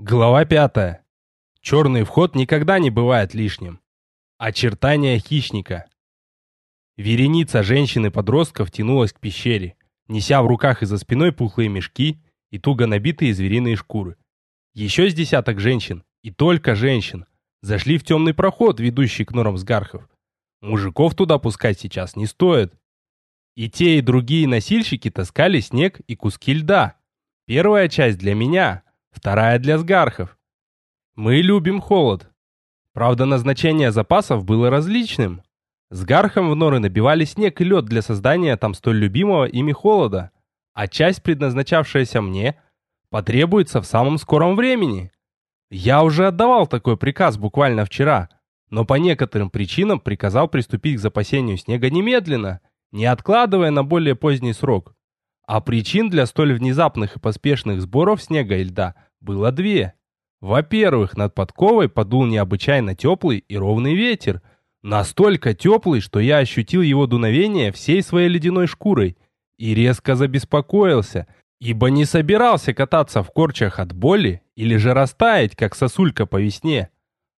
Глава пятая. Черный вход никогда не бывает лишним. Очертания хищника. Вереница женщин и подростков тянулась к пещере, неся в руках и за спиной пухлые мешки и туго набитые звериные шкуры. Еще с десяток женщин, и только женщин, зашли в темный проход, ведущий к норам сгархов. Мужиков туда пускать сейчас не стоит. И те, и другие носильщики таскали снег и куски льда. Первая часть для меня, вторая для сгархов. Мы любим холод. Правда, назначение запасов было различным. С гархом в норы набивали снег и лед для создания там столь любимого ими холода, а часть, предназначавшаяся мне, потребуется в самом скором времени. Я уже отдавал такой приказ буквально вчера, но по некоторым причинам приказал приступить к запасению снега немедленно, не откладывая на более поздний срок. А причин для столь внезапных и поспешных сборов снега и льда было две. Во-первых, над подковой подул необычайно теплый и ровный ветер, настолько теплый, что я ощутил его дуновение всей своей ледяной шкурой и резко забеспокоился, ибо не собирался кататься в корчах от боли или же растаять, как сосулька по весне.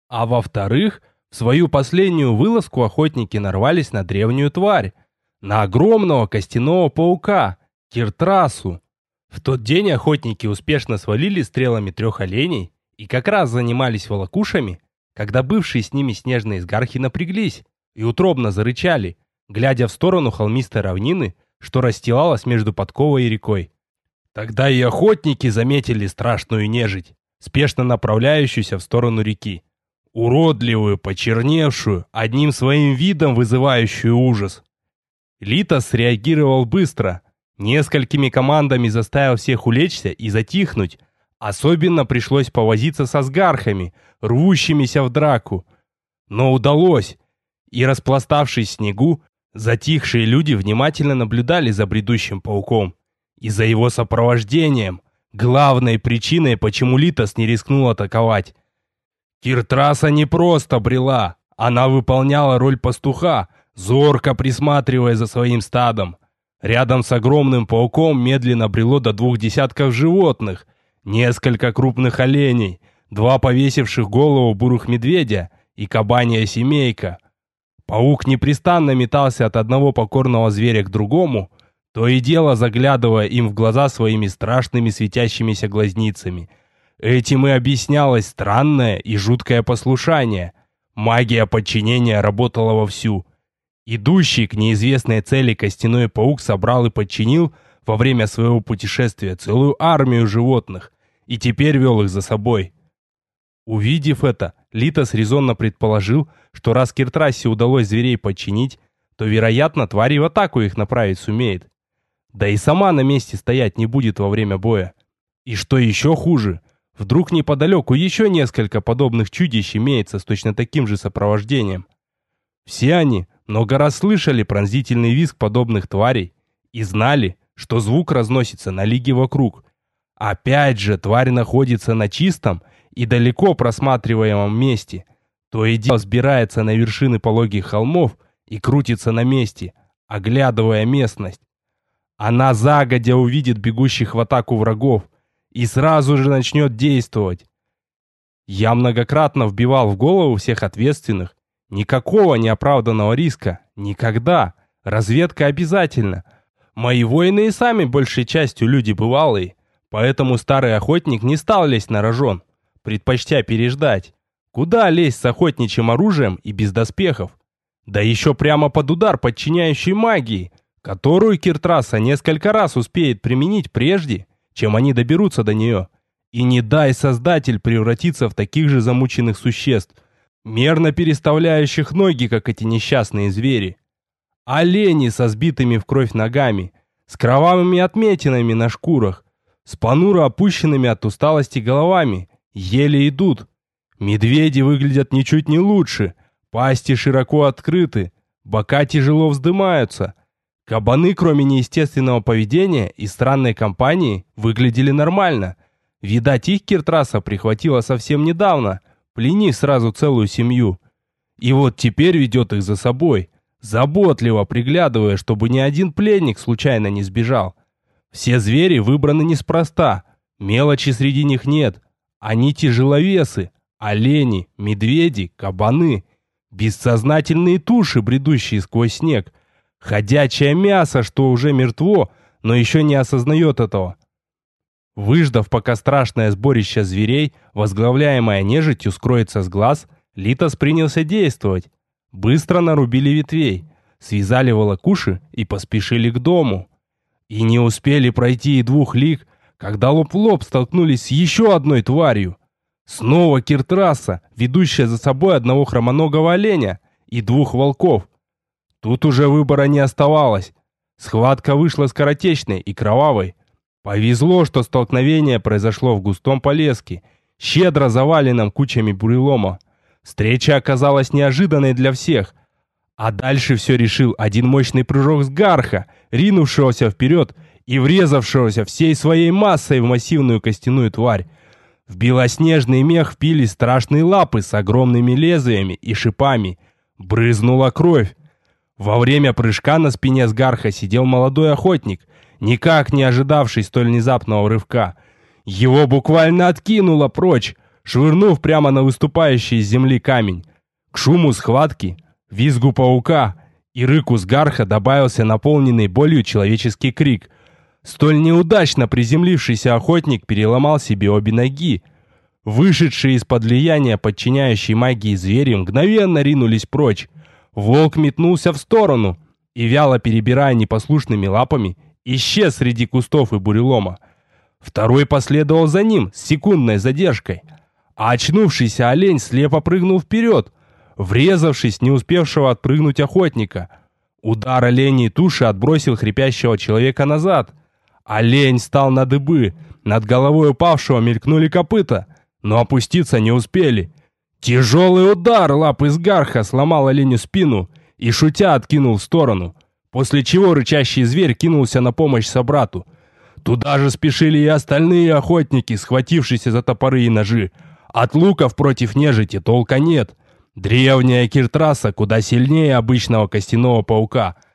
А во-вторых, в свою последнюю вылазку охотники нарвались на древнюю тварь, на огромного костяного паука, Киртрасу. В тот день охотники успешно свалили стрелами трех оленей и как раз занимались волокушами, когда бывшие с ними снежные сгархи напряглись и утробно зарычали, глядя в сторону холмистой равнины, что расстилалась между подковой и рекой. Тогда и охотники заметили страшную нежить, спешно направляющуюся в сторону реки. Уродливую, почерневшую, одним своим видом вызывающую ужас. Литос среагировал быстро, Несколькими командами заставил всех улечься и затихнуть. Особенно пришлось повозиться со сгархами, рвущимися в драку. Но удалось. И распластавшись в снегу, затихшие люди внимательно наблюдали за бредущим пауком. И за его сопровождением. Главной причиной, почему Литос не рискнул атаковать. Киртраса не просто брела. Она выполняла роль пастуха, зорко присматривая за своим стадом. Рядом с огромным пауком медленно брело до двух десятков животных, несколько крупных оленей, два повесивших голову бурых медведя и кабанья семейка. Паук непрестанно метался от одного покорного зверя к другому, то и дело заглядывая им в глаза своими страшными светящимися глазницами. Этим и объяснялось странное и жуткое послушание. Магия подчинения работала вовсю. Идущий к неизвестной цели костяной паук собрал и подчинил во время своего путешествия целую армию животных и теперь вел их за собой. Увидев это, Литос резонно предположил, что раз Киртрасе удалось зверей подчинить, то, вероятно, твари в атаку их направить сумеет. Да и сама на месте стоять не будет во время боя. И что еще хуже, вдруг неподалеку еще несколько подобных чудищ имеется с точно таким же сопровождением. Все они много раз слышали пронзительный визг подобных тварей и знали, что звук разносится на лиги вокруг. Опять же, тварь находится на чистом и далеко просматриваемом месте. То и дело сбирается на вершины пологих холмов и крутится на месте, оглядывая местность. Она загодя увидит бегущих в атаку врагов и сразу же начнет действовать. Я многократно вбивал в голову всех ответственных, Никакого неоправданного риска. Никогда. Разведка обязательно. Мои воины и сами большей частью люди бывалые. Поэтому старый охотник не стал лезть на рожон, предпочтя переждать. Куда лезть с охотничьим оружием и без доспехов? Да еще прямо под удар подчиняющей магии, которую Киртраса несколько раз успеет применить прежде, чем они доберутся до нее. И не дай Создатель превратиться в таких же замученных существ – мерно переставляющих ноги, как эти несчастные звери. Олени со сбитыми в кровь ногами, с кровавыми отметинами на шкурах, с понуро опущенными от усталости головами, еле идут. Медведи выглядят ничуть не лучше, пасти широко открыты, бока тяжело вздымаются. Кабаны, кроме неестественного поведения и странной компании, выглядели нормально. Видать, их Киртраса прихватила совсем недавно, пленив сразу целую семью. И вот теперь ведет их за собой, заботливо приглядывая, чтобы ни один пленник случайно не сбежал. Все звери выбраны неспроста, мелочи среди них нет, Они тяжеловесы, олени, медведи, кабаны, бессознательные туши, бредущие сквозь снег, ходячее мясо, что уже мертво, но еще не осознает этого. Выждав, пока страшное сборище зверей, возглавляемое нежитью, скроется с глаз, Литос принялся действовать. Быстро нарубили ветвей, связали волокуши и поспешили к дому. И не успели пройти и двух лиг, когда лоб в лоб столкнулись с еще одной тварью. Снова киртрасса, ведущая за собой одного хромоногого оленя и двух волков. Тут уже выбора не оставалось. Схватка вышла скоротечной и кровавой. Повезло, что столкновение произошло в густом полеске, щедро заваленном кучами бурелома. Встреча оказалась неожиданной для всех. А дальше все решил один мощный прыжок с гарха, ринувшегося вперед и врезавшегося всей своей массой в массивную костяную тварь. В белоснежный мех впились страшные лапы с огромными лезвиями и шипами. Брызнула кровь. Во время прыжка на спине Сгарха сидел молодой охотник, никак не ожидавший столь внезапного рывка. Его буквально откинуло прочь, швырнув прямо на выступающий из земли камень. К шуму схватки, визгу паука и рыку Сгарха добавился наполненный болью человеческий крик – Столь неудачно приземлившийся охотник переломал себе обе ноги. Вышедшие из-под влияния подчиняющей магии звери мгновенно ринулись прочь. Волк метнулся в сторону и, вяло перебирая непослушными лапами, исчез среди кустов и бурелома. Второй последовал за ним с секундной задержкой, а очнувшийся олень слепо прыгнул вперед, врезавшись не успевшего отпрыгнуть охотника. Удар оленей туши отбросил хрипящего человека назад — Олень стал на дыбы, над головой упавшего мелькнули копыта, но опуститься не успели. Тяжелый удар лапы с гарха сломал оленю спину и, шутя, откинул в сторону, после чего рычащий зверь кинулся на помощь собрату. Туда же спешили и остальные охотники, схватившиеся за топоры и ножи. От луков против нежити толка нет. Древняя киртраса куда сильнее обычного костяного паука —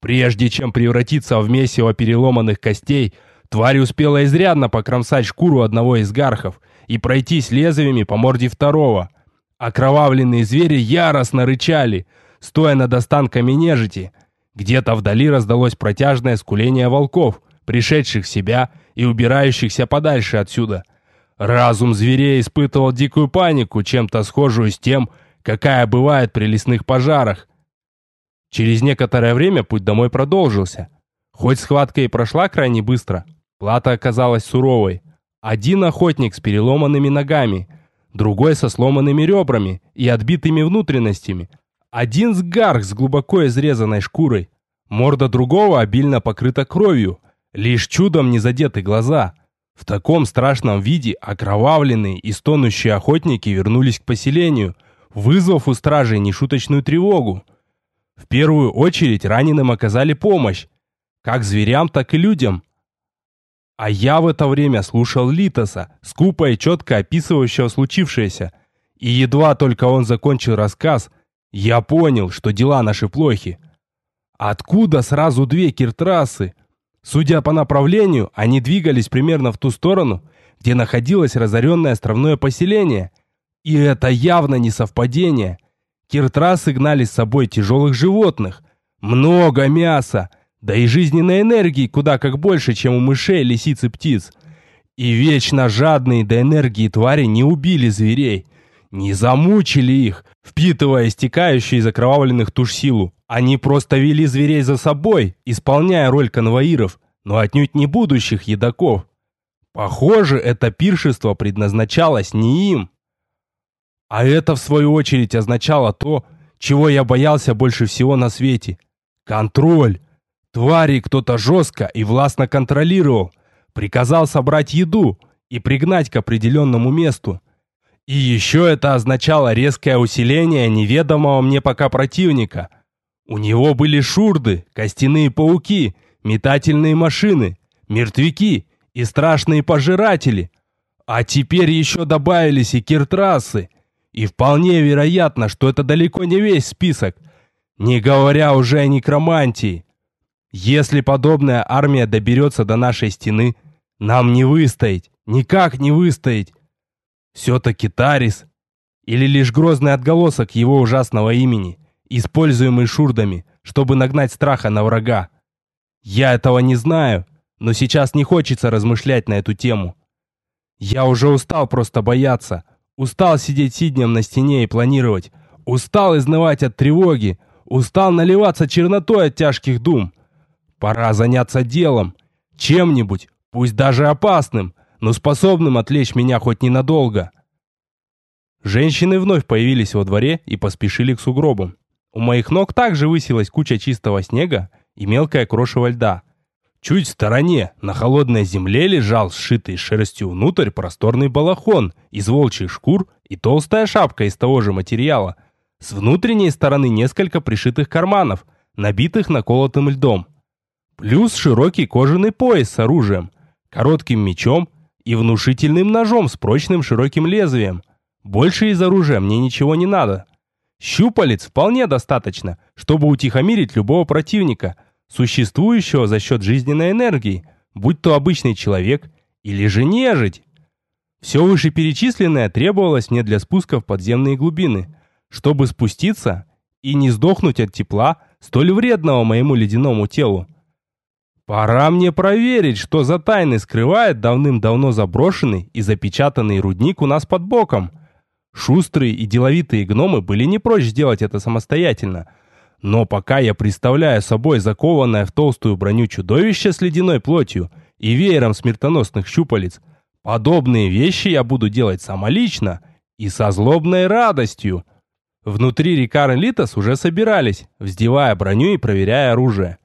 Прежде чем превратиться в месиво переломанных костей, тварь успела изрядно покромсать шкуру одного из гархов и пройтись лезвиями по морде второго. Окровавленные звери яростно рычали, стоя над останками нежити. Где-то вдали раздалось протяжное скуление волков, пришедших в себя и убирающихся подальше отсюда. Разум зверей испытывал дикую панику, чем-то схожую с тем, какая бывает при лесных пожарах. Через некоторое время путь домой продолжился. Хоть схватка и прошла крайне быстро, плата оказалась суровой. Один охотник с переломанными ногами, другой со сломанными ребрами и отбитыми внутренностями, один с гарх с глубоко изрезанной шкурой, морда другого обильно покрыта кровью, лишь чудом не задеты глаза. В таком страшном виде окровавленные и стонущие охотники вернулись к поселению, вызвав у стражей нешуточную тревогу. В первую очередь раненым оказали помощь, как зверям, так и людям. А я в это время слушал Литоса, скупо и четко описывающего случившееся. И едва только он закончил рассказ, я понял, что дела наши плохи. Откуда сразу две киртрассы? Судя по направлению, они двигались примерно в ту сторону, где находилось разоренное островное поселение. И это явно не совпадение – Киртрасы гнали с собой тяжелых животных. Много мяса, да и жизненной энергии куда как больше, чем у мышей, лисиц и птиц. И вечно жадные до энергии твари не убили зверей, не замучили их, впитывая истекающую из окровавленных туш силу. Они просто вели зверей за собой, исполняя роль конвоиров, но отнюдь не будущих едоков. Похоже, это пиршество предназначалось не им. А это, в свою очередь, означало то, чего я боялся больше всего на свете. Контроль. Твари кто-то жестко и властно контролировал. Приказал собрать еду и пригнать к определенному месту. И еще это означало резкое усиление неведомого мне пока противника. У него были шурды, костяные пауки, метательные машины, мертвяки и страшные пожиратели. А теперь еще добавились и киртрасы – и вполне вероятно, что это далеко не весь список, не говоря уже о некромантии. Если подобная армия доберется до нашей стены, нам не выстоять, никак не выстоять. Все-таки Тарис? Или лишь грозный отголосок его ужасного имени, используемый шурдами, чтобы нагнать страха на врага? Я этого не знаю, но сейчас не хочется размышлять на эту тему. Я уже устал просто бояться, устал сидеть сиднем на стене и планировать, устал изнывать от тревоги, устал наливаться чернотой от тяжких дум. Пора заняться делом, чем-нибудь, пусть даже опасным, но способным отвлечь меня хоть ненадолго. Женщины вновь появились во дворе и поспешили к сугробам. У моих ног также высилась куча чистого снега и мелкое крошево льда. Чуть в стороне, на холодной земле, лежал сшитый шерстью внутрь просторный балахон из волчьих шкур и толстая шапка из того же материала. С внутренней стороны несколько пришитых карманов, набитых наколотым льдом. Плюс широкий кожаный пояс с оружием, коротким мечом и внушительным ножом с прочным широким лезвием. Больше из оружия мне ничего не надо. Щупалец вполне достаточно, чтобы утихомирить любого противника, существующего за счет жизненной энергии, будь то обычный человек или же нежить. Все вышеперечисленное требовалось мне для спуска в подземные глубины, чтобы спуститься и не сдохнуть от тепла, столь вредного моему ледяному телу. Пора мне проверить, что за тайны скрывает давным-давно заброшенный и запечатанный рудник у нас под боком. Шустрые и деловитые гномы были не прочь сделать это самостоятельно. Но пока я представляю собой закованное в толстую броню чудовище с ледяной плотью и веером смертоносных щупалец, подобные вещи я буду делать самолично и со злобной радостью. Внутри Рикар и Литос уже собирались, вздевая броню и проверяя оружие.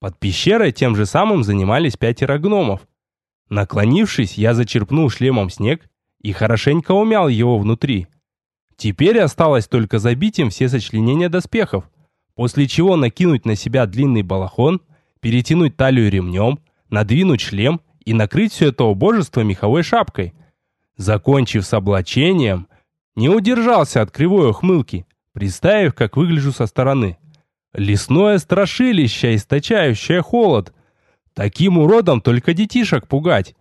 Под пещерой тем же самым занимались пятеро гномов. Наклонившись, я зачерпнул шлемом снег и хорошенько умял его внутри. Теперь осталось только забить им все сочленения доспехов, после чего накинуть на себя длинный балахон, перетянуть талию ремнем, надвинуть шлем и накрыть все это убожество меховой шапкой. Закончив с облачением, не удержался от кривой ухмылки, представив, как выгляжу со стороны. Лесное страшилище, источающее холод. Таким уродом только детишек пугать.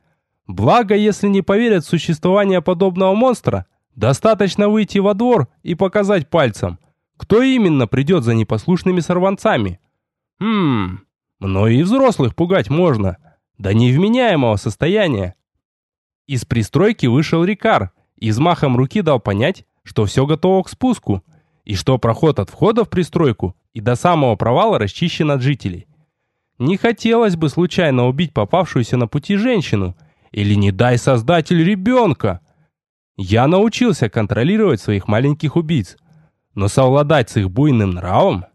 Благо, если не поверят в существование подобного монстра, достаточно выйти во двор и показать пальцем, кто именно придет за непослушными сорванцами. Хм, но и взрослых пугать можно, до невменяемого состояния. Из пристройки вышел Рикар и взмахом руки дал понять, что все готово к спуску, и что проход от входа в пристройку и до самого провала расчищен от жителей. Не хотелось бы случайно убить попавшуюся на пути женщину – или не дай создатель ребенка. Я научился контролировать своих маленьких убийц, но совладать с их буйным нравом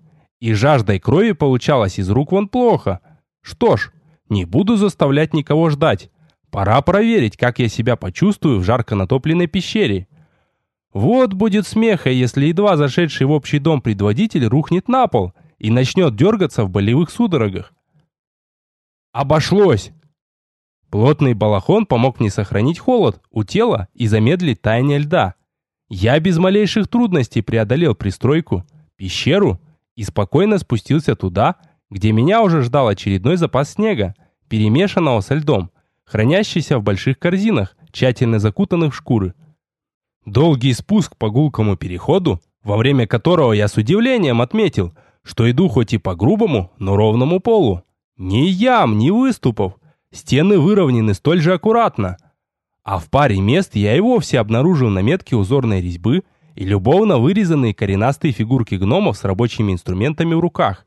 и жаждой крови получалось из рук вон плохо. Что ж, не буду заставлять никого ждать. Пора проверить, как я себя почувствую в жарко натопленной пещере. Вот будет смеха, если едва зашедший в общий дом предводитель рухнет на пол и начнет дергаться в болевых судорогах. Обошлось. Плотный балахон помог мне сохранить холод у тела и замедлить таяние льда. Я без малейших трудностей преодолел пристройку, пещеру и спокойно спустился туда, где меня уже ждал очередной запас снега, перемешанного со льдом, хранящийся в больших корзинах, тщательно закутанных в шкуры. Долгий спуск по гулкому переходу, во время которого я с удивлением отметил, что иду хоть и по грубому, но ровному полу. Ни ям, ни выступов, Стены выровнены столь же аккуратно. А в паре мест я и вовсе обнаружил наметки узорной резьбы и любовно вырезанные коренастые фигурки гномов с рабочими инструментами в руках.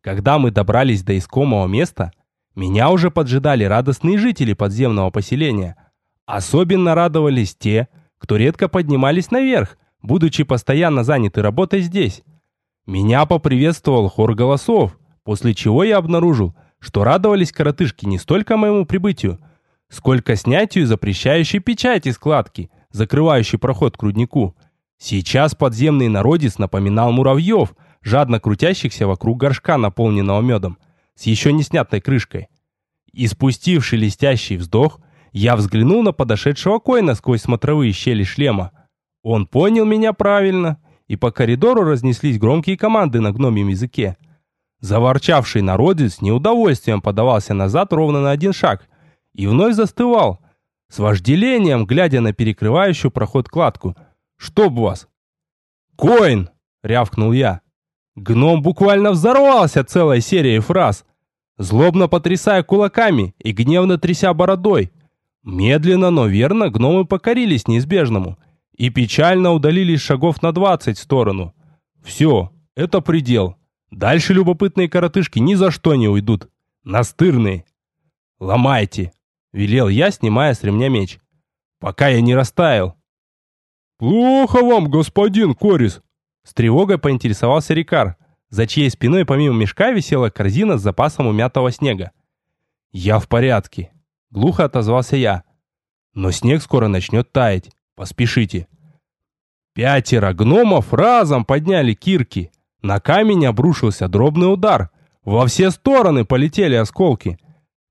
Когда мы добрались до искомого места, меня уже поджидали радостные жители подземного поселения. Особенно радовались те, кто редко поднимались наверх, будучи постоянно заняты работой здесь. Меня поприветствовал хор голосов, после чего я обнаружил, что радовались коротышки не столько моему прибытию, сколько снятию запрещающей печати складки, закрывающей проход к руднику. Сейчас подземный народец напоминал муравьев, жадно крутящихся вокруг горшка, наполненного медом, с еще не снятой крышкой. И спустивший листящий вздох, я взглянул на подошедшего коина сквозь смотровые щели шлема. Он понял меня правильно, и по коридору разнеслись громкие команды на гномьем языке. Заворчавший народец неудовольствием подавался назад ровно на один шаг и вновь застывал, с вожделением, глядя на перекрывающую проход кладку. «Чтоб вас!» «Коин!» — рявкнул я. Гном буквально взорвался целой серией фраз, злобно потрясая кулаками и гневно тряся бородой. Медленно, но верно гномы покорились неизбежному и печально удалились шагов на двадцать в сторону. Все, это предел. Дальше любопытные коротышки ни за что не уйдут. Настырные. «Ломайте!» — велел я, снимая с ремня меч. «Пока я не растаял». «Плохо вам, господин Корис!» С тревогой поинтересовался Рикар, за чьей спиной помимо мешка висела корзина с запасом умятого снега. «Я в порядке», — глухо отозвался я. «Но снег скоро начнет таять. Поспешите». Пятеро гномов разом подняли кирки. На камень обрушился дробный удар. Во все стороны полетели осколки.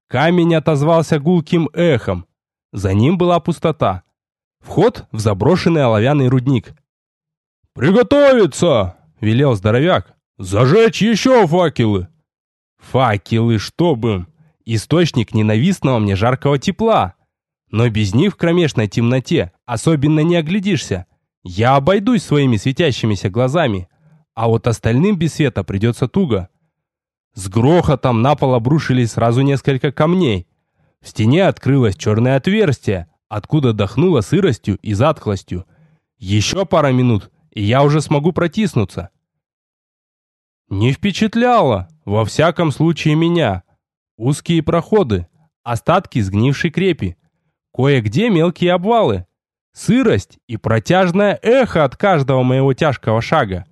Камень отозвался гулким эхом. За ним была пустота. Вход в заброшенный оловянный рудник. «Приготовиться!» — велел здоровяк. «Зажечь еще факелы!» Факелы, чтобы Источник ненавистного мне жаркого тепла. Но без них в кромешной темноте особенно не оглядишься. Я обойдусь своими светящимися глазами, а вот остальным без света придется туго. С грохотом на пол обрушились сразу несколько камней. В стене открылось черное отверстие, откуда дохнуло сыростью и затхлостью. Еще пара минут, и я уже смогу протиснуться. Не впечатляло, во всяком случае меня. Узкие проходы, остатки сгнившей крепи, кое-где мелкие обвалы, сырость и протяжное эхо от каждого моего тяжкого шага.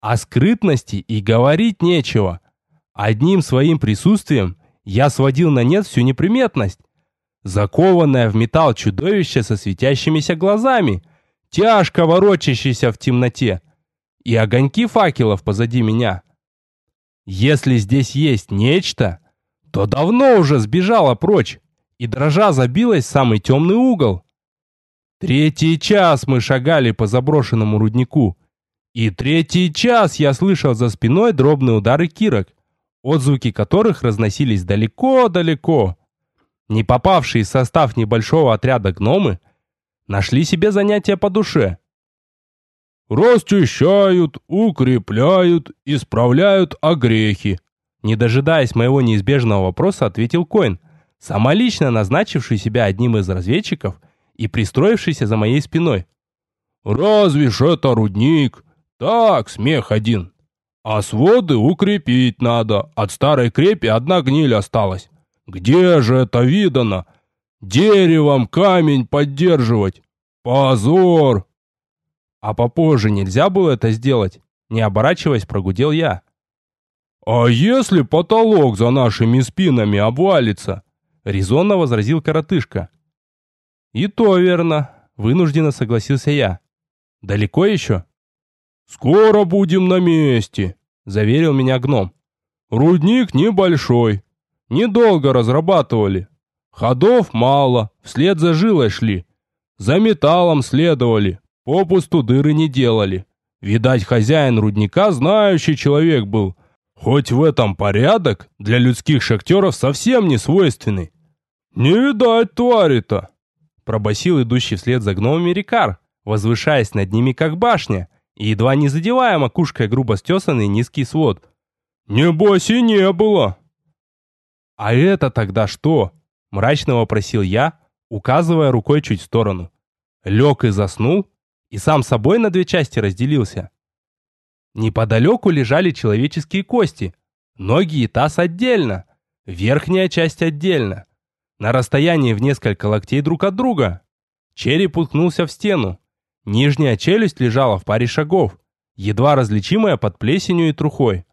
О скрытности и говорить нечего. Одним своим присутствием я сводил на нет всю неприметность. Закованное в металл чудовище со светящимися глазами, тяжко ворочащееся в темноте, и огоньки факелов позади меня. Если здесь есть нечто, то давно уже сбежала прочь и дрожа забилась в самый темный угол. Третий час мы шагали по заброшенному руднику, и третий час я слышал за спиной дробные удары кирок, отзвуки которых разносились далеко-далеко. Не попавшие в состав небольшого отряда гномы нашли себе занятия по душе. «Расчищают, укрепляют, исправляют огрехи», не дожидаясь моего неизбежного вопроса, ответил Коин, самолично назначивший себя одним из разведчиков и пристроившийся за моей спиной. «Разве ж это рудник? Так, смех один. А своды укрепить надо, от старой крепи одна гниль осталась. Где же это видано? Деревом камень поддерживать? Позор!» «А попозже нельзя было это сделать?» Не оборачиваясь, прогудел я. «А если потолок за нашими спинами обвалится?» Резонно возразил коротышка. «И то верно», — вынужденно согласился я. «Далеко еще?» «Скоро будем на месте», — заверил меня гном. «Рудник небольшой. Недолго разрабатывали. Ходов мало, вслед за жилой шли. За металлом следовали, попусту дыры не делали. Видать, хозяин рудника знающий человек был, Хоть в этом порядок для людских шахтеров совсем не свойственный. Не видать твари-то, пробасил идущий вслед за гномами Рикар, возвышаясь над ними как башня и едва не задевая макушкой грубо стесанный низкий свод. Небось и не было. А это тогда что? Мрачно вопросил я, указывая рукой чуть в сторону. Лег и заснул, и сам собой на две части разделился. Неподалеку лежали человеческие кости, ноги и таз отдельно, верхняя часть отдельно, на расстоянии в несколько локтей друг от друга. Череп уткнулся в стену, нижняя челюсть лежала в паре шагов, едва различимая под плесенью и трухой.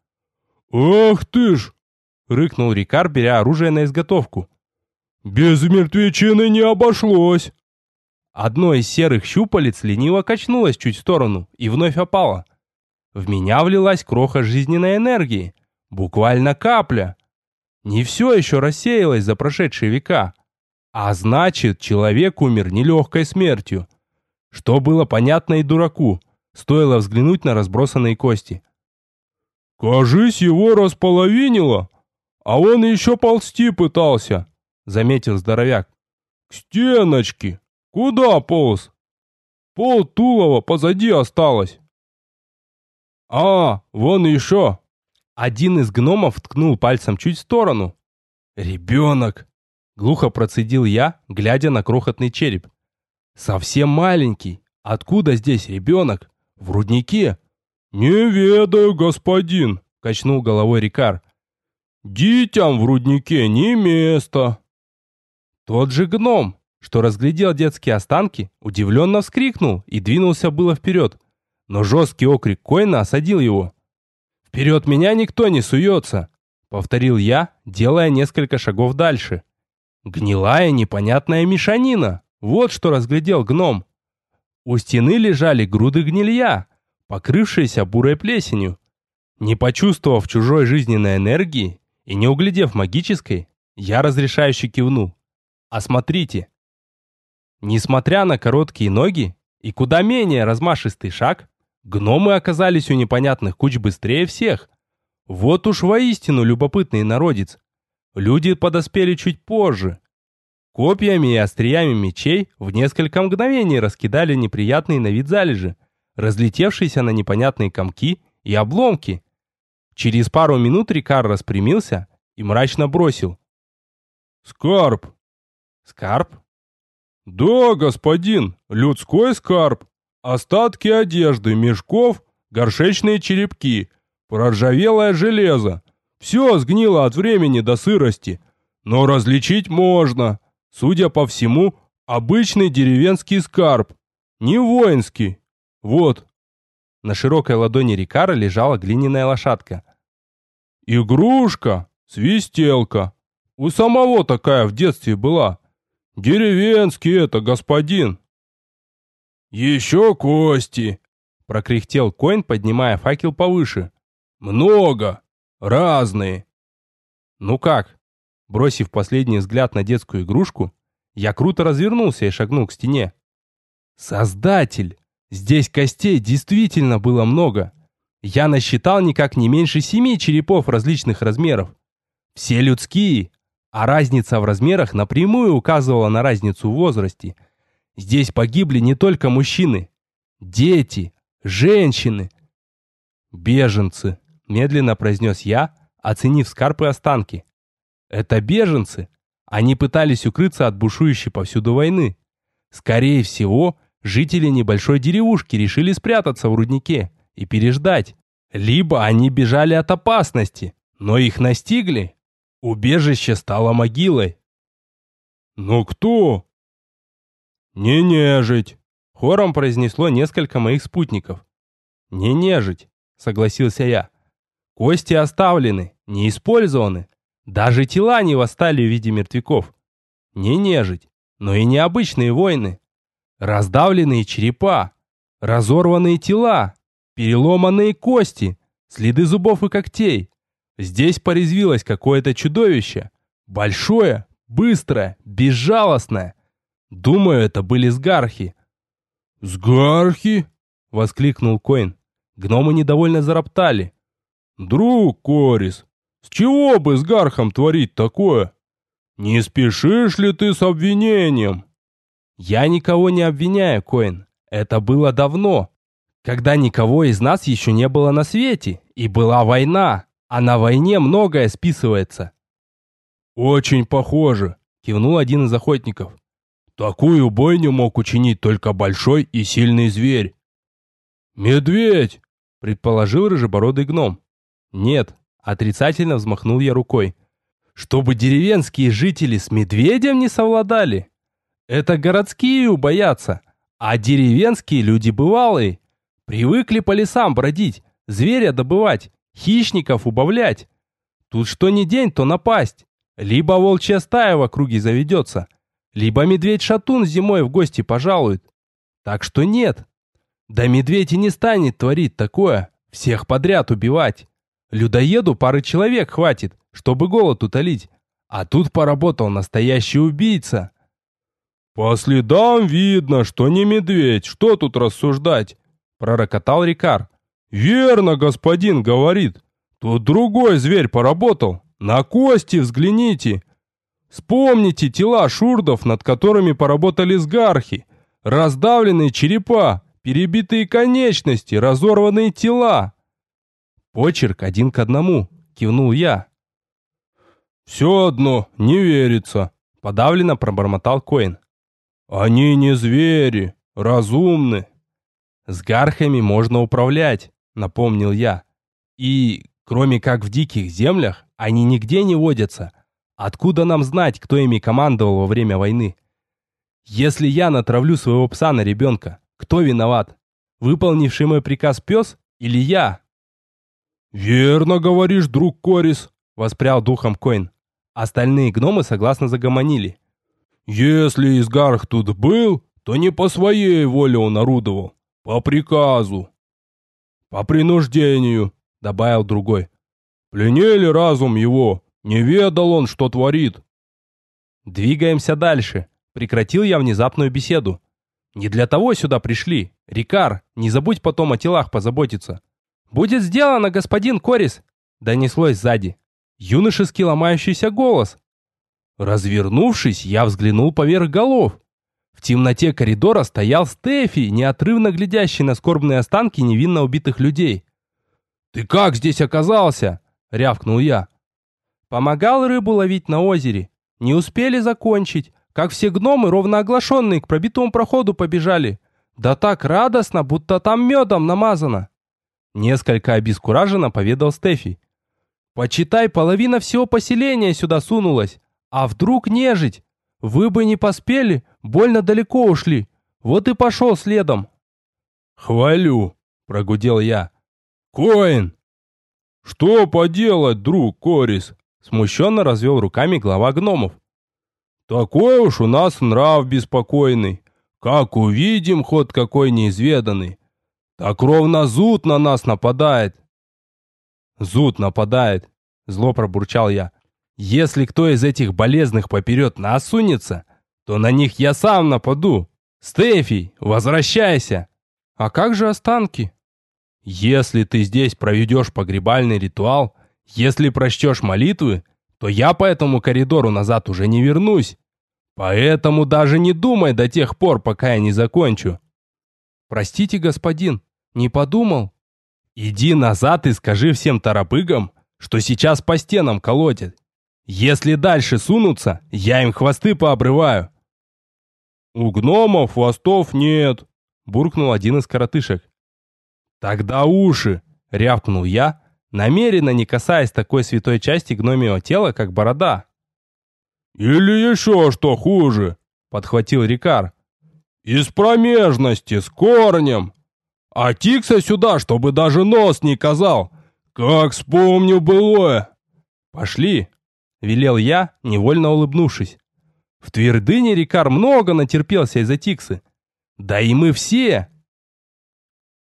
«Ах ты ж!» — рыкнул Рикар, беря оружие на изготовку. «Без мертвечины не обошлось!» Одно из серых щупалец лениво качнулось чуть в сторону и вновь опало. В меня влилась кроха жизненной энергии. Буквально капля. Не все еще рассеялось за прошедшие века. А значит, человек умер нелегкой смертью. Что было понятно и дураку, стоило взглянуть на разбросанные кости. «Кажись, его располовинило, а он еще ползти пытался», — заметил здоровяк. К стеночке. Куда полз? Пол Тулова позади осталось. А, вон еще. Один из гномов ткнул пальцем чуть в сторону. Ребенок. Глухо процедил я, глядя на крохотный череп. Совсем маленький. Откуда здесь ребенок? В руднике? Не ведаю, господин, качнул головой Рикар. Детям в руднике не место. Тот же гном, что разглядел детские останки, удивленно вскрикнул и двинулся было вперед. Но жесткий окрик Коина осадил его. «Вперед меня никто не суется!» — повторил я, делая несколько шагов дальше. Гнилая непонятная мешанина. Вот что разглядел гном. У стены лежали груды гнилья, покрывшиеся бурой плесенью. Не почувствовав чужой жизненной энергии и не углядев магической, я разрешающе кивнул. Осмотрите. Несмотря на короткие ноги и куда менее размашистый шаг, гномы оказались у непонятных куч быстрее всех. Вот уж воистину любопытный народец. Люди подоспели чуть позже. Копьями и остриями мечей в несколько мгновений раскидали неприятные на вид залежи, разлетевшиеся на непонятные комки и обломки. Через пару минут Рикар распрямился и мрачно бросил. «Скарб!» «Скарб?» «Да, господин, людской скарб. Остатки одежды, мешков, горшечные черепки, проржавелое железо. Все сгнило от времени до сырости. Но различить можно. Судя по всему, обычный деревенский скарб. Не воинский. Вот». На широкой ладони Рикара лежала глиняная лошадка. «Игрушка, свистелка. У самого такая в детстве была. Деревенский это, господин. Еще кости, прокряхтел Коин, поднимая факел повыше. Много, разные. Ну как? Бросив последний взгляд на детскую игрушку, я круто развернулся и шагнул к стене. Создатель! Здесь костей действительно было много. Я насчитал никак не меньше семи черепов различных размеров. Все людские, а разница в размерах напрямую указывала на разницу в возрасте. Здесь погибли не только мужчины, дети, женщины. Беженцы, медленно произнес я, оценив скарпы останки. Это беженцы. Они пытались укрыться от бушующей повсюду войны. Скорее всего, жители небольшой деревушки решили спрятаться в руднике и переждать. Либо они бежали от опасности, но их настигли Убежище стало могилой. Но кто? Не нежить, хором произнесло несколько моих спутников. Не нежить, согласился я. Кости оставлены, не использованы. Даже тела не восстали в виде мертвяков. Не нежить, но и необычные войны. Раздавленные черепа, разорванные тела, переломанные кости, следы зубов и когтей. Здесь порезвилось какое-то чудовище. Большое, быстрое, безжалостное. Думаю, это были сгархи. «Сгархи?» — воскликнул Коин. Гномы недовольно зароптали. «Друг Корис, с чего бы с Гархом творить такое? Не спешишь ли ты с обвинением?» «Я никого не обвиняю, Коин. Это было давно, когда никого из нас еще не было на свете, и была война. А на войне многое списывается. Очень похоже, кивнул один из охотников. Такую бойню мог учинить только большой и сильный зверь. Медведь, предположил рыжебородый гном. Нет, отрицательно взмахнул я рукой. Чтобы деревенские жители с медведем не совладали. Это городские убоятся, а деревенские люди бывалые. Привыкли по лесам бродить, зверя добывать хищников убавлять. Тут что ни день, то напасть. Либо волчья стая в округе заведется, либо медведь-шатун зимой в гости пожалует. Так что нет. Да медведь и не станет творить такое, всех подряд убивать. Людоеду пары человек хватит, чтобы голод утолить. А тут поработал настоящий убийца. «По следам видно, что не медведь, что тут рассуждать?» Пророкотал Рикар. «Верно, господин говорит. Тут другой зверь поработал. На кости взгляните. Вспомните тела шурдов, над которыми поработали сгархи. Раздавленные черепа, перебитые конечности, разорванные тела. Почерк один к одному, кивнул я. Все одно, не верится, подавленно пробормотал Коин. Они не звери, разумны. С гархами можно управлять, напомнил я. И, кроме как в диких землях, они нигде не водятся. Откуда нам знать, кто ими командовал во время войны? Если я натравлю своего пса на ребенка, кто виноват? Выполнивший мой приказ пес или я? «Верно говоришь, друг Корис», — воспрял духом Коин. Остальные гномы согласно загомонили. «Если Изгарх тут был, то не по своей воле он орудовал, по приказу». «По принуждению», — добавил другой. «Пленили разум его, не ведал он, что творит». «Двигаемся дальше», — прекратил я внезапную беседу. «Не для того сюда пришли. Рикар, не забудь потом о телах позаботиться». «Будет сделано, господин Корис!» — донеслось сзади. Юношеский ломающийся голос. Развернувшись, я взглянул поверх голов. В темноте коридора стоял Стефи, неотрывно глядящий на скорбные останки невинно убитых людей. «Ты как здесь оказался?» — рявкнул я. Помогал рыбу ловить на озере. Не успели закончить, как все гномы, ровно оглашенные, к пробитому проходу побежали. Да так радостно, будто там медом намазано. Несколько обескураженно поведал Стефи. Почитай, половина всего поселения сюда сунулась. А вдруг нежить? Вы бы не поспели, больно далеко ушли. Вот и пошел следом. Хвалю, прогудел я. Коин! Что поделать, друг Корис? Смущенно развел руками глава гномов. Такой уж у нас нрав беспокойный. Как увидим ход какой неизведанный. Так ровно зуд на нас нападает. Зуд нападает, зло пробурчал я. Если кто из этих болезных поперед нас сунется, то на них я сам нападу. Стефи, возвращайся. А как же останки? Если ты здесь проведешь погребальный ритуал, если прочтешь молитвы, то я по этому коридору назад уже не вернусь. Поэтому даже не думай до тех пор, пока я не закончу. Простите, господин, не подумал. Иди назад и скажи всем тарапыгам, что сейчас по стенам колотят. Если дальше сунутся, я им хвосты пообрываю. У гномов хвостов нет, буркнул один из коротышек. Тогда уши, рявкнул я, намеренно не касаясь такой святой части гномиего тела, как борода. Или еще что хуже, подхватил Рикар. Из промежности с корнем. А Тикса сюда, чтобы даже нос не казал. Как вспомню былое. Пошли, велел я, невольно улыбнувшись. В твердыне Рикар много натерпелся из-за Тиксы. Да и мы все.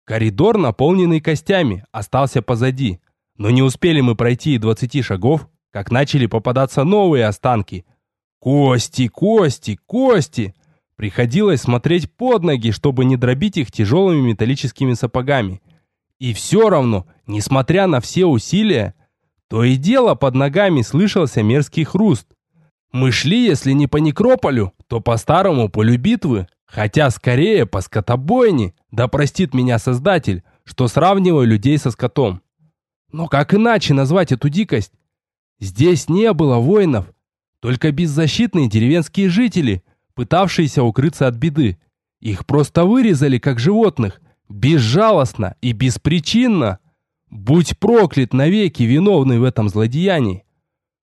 Коридор, наполненный костями, остался позади. Но не успели мы пройти и двадцати шагов, как начали попадаться новые останки. Кости, кости, кости! Приходилось смотреть под ноги, чтобы не дробить их тяжелыми металлическими сапогами. И все равно, несмотря на все усилия, то и дело под ногами слышался мерзкий хруст. Мы шли, если не по некрополю, то по старому полю битвы, хотя скорее по скотобойне, да простит меня Создатель, что сравниваю людей со скотом. Но как иначе назвать эту дикость? Здесь не было воинов, только беззащитные деревенские жители, пытавшиеся укрыться от беды. Их просто вырезали, как животных, безжалостно и беспричинно. Будь проклят навеки виновный в этом злодеянии.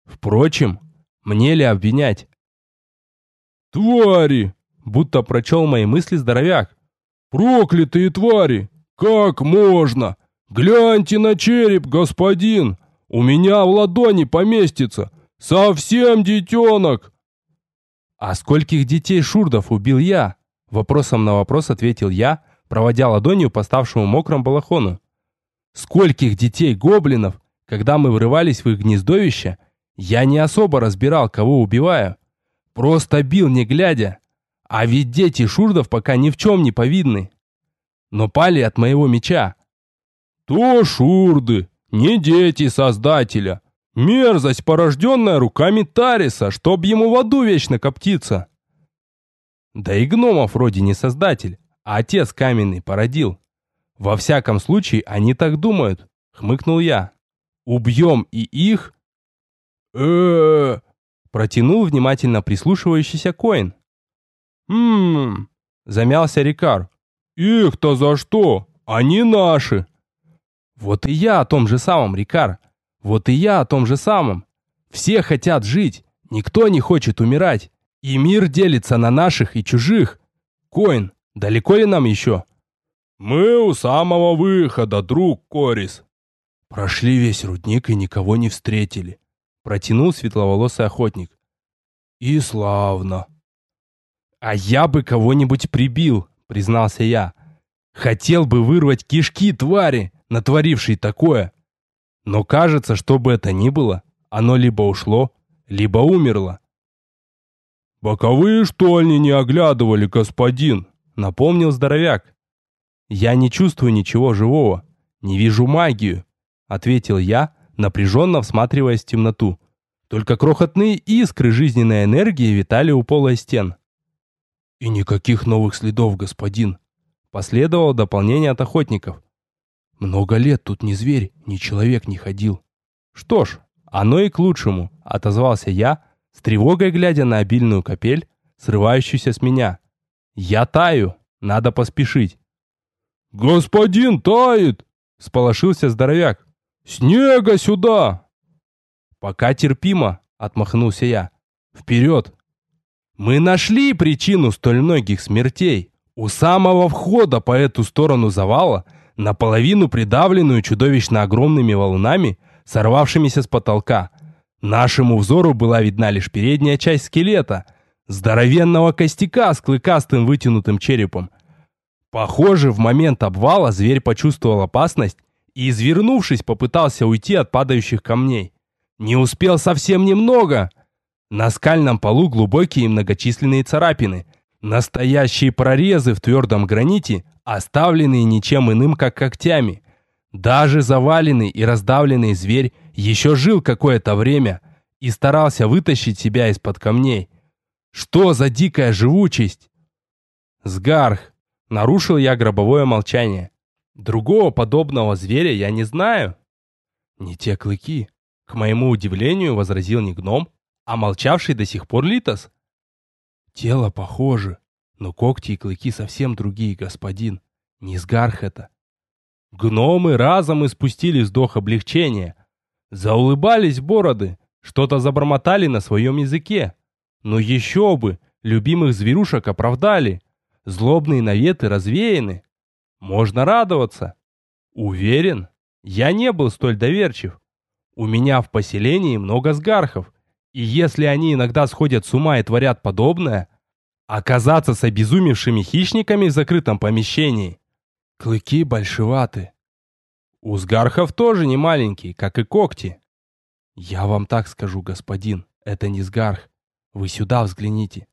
Впрочем, мне ли обвинять? «Твари!» — будто прочел мои мысли здоровяк. «Проклятые твари! Как можно? Гляньте на череп, господин! У меня в ладони поместится! Совсем детенок!» «А скольких детей шурдов убил я?» Вопросом на вопрос ответил я, проводя ладонью по ставшему мокрому балахону. Скольких детей гоблинов, когда мы врывались в их гнездовище, я не особо разбирал, кого убиваю. Просто бил, не глядя. А ведь дети шурдов пока ни в чем не повидны. Но пали от моего меча. То шурды, не дети Создателя. Мерзость, порожденная руками Тариса, чтоб ему в аду вечно коптиться. Да и гномов вроде не создатель, а отец каменный породил. Во всяком случае, они так думают, хмыкнул я. Убьем и их? э протянул внимательно прислушивающийся Коин. «Ммм...» — замялся Рикар. «Их-то за что? Они наши!» «Вот и я о том же самом, Рикар. Вот и я о том же самом. Все хотят жить, никто не хочет умирать. И мир делится на наших и чужих. Коин, далеко ли нам еще?» «Мы у самого выхода, друг Корис». Прошли весь рудник и никого не встретили. Протянул светловолосый охотник. «И славно!» «А я бы кого-нибудь прибил», — признался я. «Хотел бы вырвать кишки твари, натворившей такое. Но кажется, что бы это ни было, оно либо ушло, либо умерло». «Боковые штольни не оглядывали, господин», — напомнил здоровяк. «Я не чувствую ничего живого, не вижу магию», — ответил я, напряженно всматриваясь в темноту. Только крохотные искры жизненной энергии витали у пола стен. «И никаких новых следов, господин!» Последовало дополнение от охотников. «Много лет тут ни зверь, ни человек не ходил». «Что ж, оно и к лучшему», — отозвался я, с тревогой глядя на обильную капель, срывающуюся с меня. «Я таю, надо поспешить». «Господин тает!» — сполошился здоровяк. «Снега сюда!» «Пока терпимо», — отмахнулся я. «Вперед!» Мы нашли причину столь многих смертей. У самого входа по эту сторону завала, наполовину придавленную чудовищно огромными валунами, сорвавшимися с потолка. Нашему взору была видна лишь передняя часть скелета, здоровенного костяка с клыкастым вытянутым черепом. Похоже, в момент обвала зверь почувствовал опасность и, извернувшись, попытался уйти от падающих камней. Не успел совсем немного — на скальном полу глубокие и многочисленные царапины. Настоящие прорезы в твердом граните, оставленные ничем иным, как когтями. Даже заваленный и раздавленный зверь еще жил какое-то время и старался вытащить себя из-под камней. Что за дикая живучесть? Сгарх. Нарушил я гробовое молчание. Другого подобного зверя я не знаю. Не те клыки. К моему удивлению, возразил не гном, а молчавший до сих пор Литос. Тело похоже, но когти и клыки совсем другие, господин. Не сгарх это. Гномы разом испустили вздох облегчения. Заулыбались бороды, что-то забормотали на своем языке. Но еще бы, любимых зверушек оправдали. Злобные наветы развеяны. Можно радоваться. Уверен, я не был столь доверчив. У меня в поселении много сгархов, и если они иногда сходят с ума и творят подобное, оказаться с обезумевшими хищниками в закрытом помещении. Клыки большеваты. У сгархов тоже не маленькие, как и когти. Я вам так скажу, господин, это не сгарх. Вы сюда взгляните.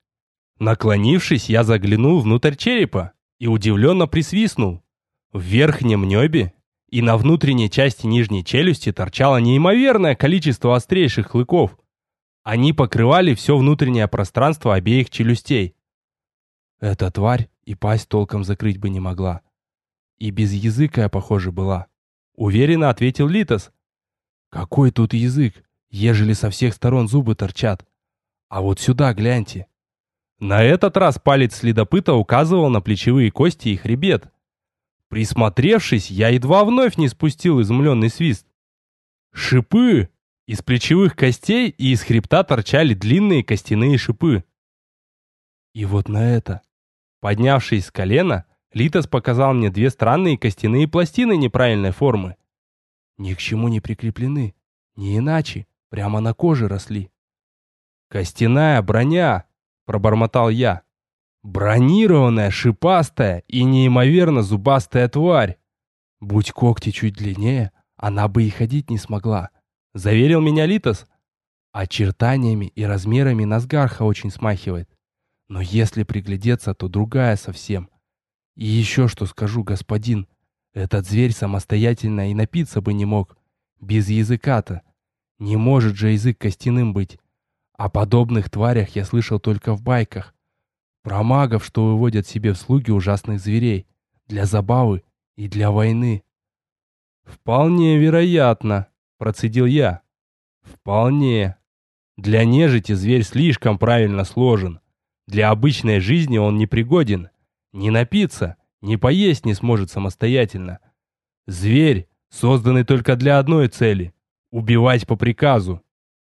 Наклонившись, я заглянул внутрь черепа и удивленно присвистнул. В верхнем небе и на внутренней части нижней челюсти торчало неимоверное количество острейших клыков, они покрывали все внутреннее пространство обеих челюстей. Эта тварь и пасть толком закрыть бы не могла. И без языка похоже, была. Уверенно ответил Литос. Какой тут язык, ежели со всех сторон зубы торчат? А вот сюда гляньте. На этот раз палец следопыта указывал на плечевые кости и хребет. Присмотревшись, я едва вновь не спустил изумленный свист. Шипы! Из плечевых костей и из хребта торчали длинные костяные шипы. И вот на это, поднявшись с колена, Литос показал мне две странные костяные пластины неправильной формы. Ни к чему не прикреплены, не иначе, прямо на коже росли. «Костяная броня!» — пробормотал я. «Бронированная, шипастая и неимоверно зубастая тварь! Будь когти чуть длиннее, она бы и ходить не смогла. Заверил меня Литос. Очертаниями и размерами Назгарха очень смахивает. Но если приглядеться, то другая совсем. И еще что скажу, господин. Этот зверь самостоятельно и напиться бы не мог. Без языка-то. Не может же язык костяным быть. О подобных тварях я слышал только в байках. Про магов, что выводят себе в слуги ужасных зверей. Для забавы и для войны. «Вполне вероятно», — процедил я. «Вполне. Для нежити зверь слишком правильно сложен. Для обычной жизни он непригоден. Не напиться, не поесть не сможет самостоятельно. Зверь, созданный только для одной цели — убивать по приказу.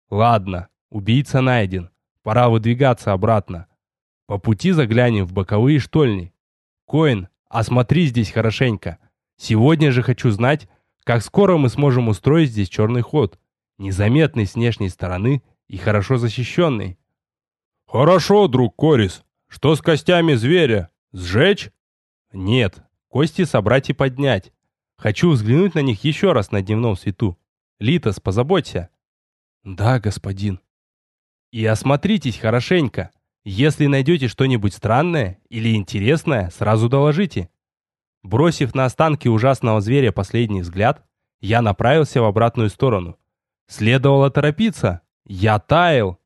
Ладно, убийца найден. Пора выдвигаться обратно. По пути заглянем в боковые штольни. Коин, осмотри здесь хорошенько. Сегодня же хочу знать, как скоро мы сможем устроить здесь черный ход, незаметный с внешней стороны и хорошо защищенный. Хорошо, друг Корис. Что с костями зверя? Сжечь? Нет, кости собрать и поднять. Хочу взглянуть на них еще раз на дневном свету. Литос, позаботься. Да, господин. И осмотритесь хорошенько. Если найдете что-нибудь странное или интересное, сразу доложите. Бросив на останки ужасного зверя последний взгляд, я направился в обратную сторону. Следовало торопиться. Я таял.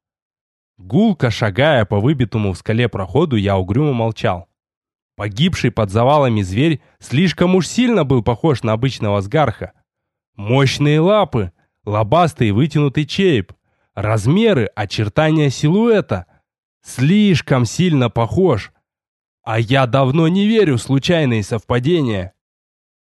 Гулко шагая по выбитому в скале проходу, я угрюмо молчал. Погибший под завалами зверь слишком уж сильно был похож на обычного сгарха. Мощные лапы, лобастый вытянутый череп, размеры, очертания силуэта. Слишком сильно похож. А я давно не верю в случайные совпадения.